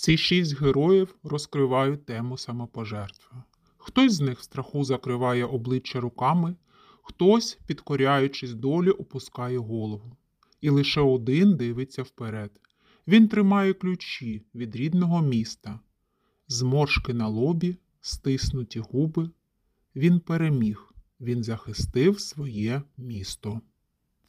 Ці шість героїв розкривають тему самопожертви. Хтось з них в страху закриває обличчя руками, хтось, підкоряючись долі, опускає голову. І лише один дивиться вперед. Він тримає ключі від рідного міста, зморшки на лобі, стиснуті губи. Він переміг, він захистив своє місто.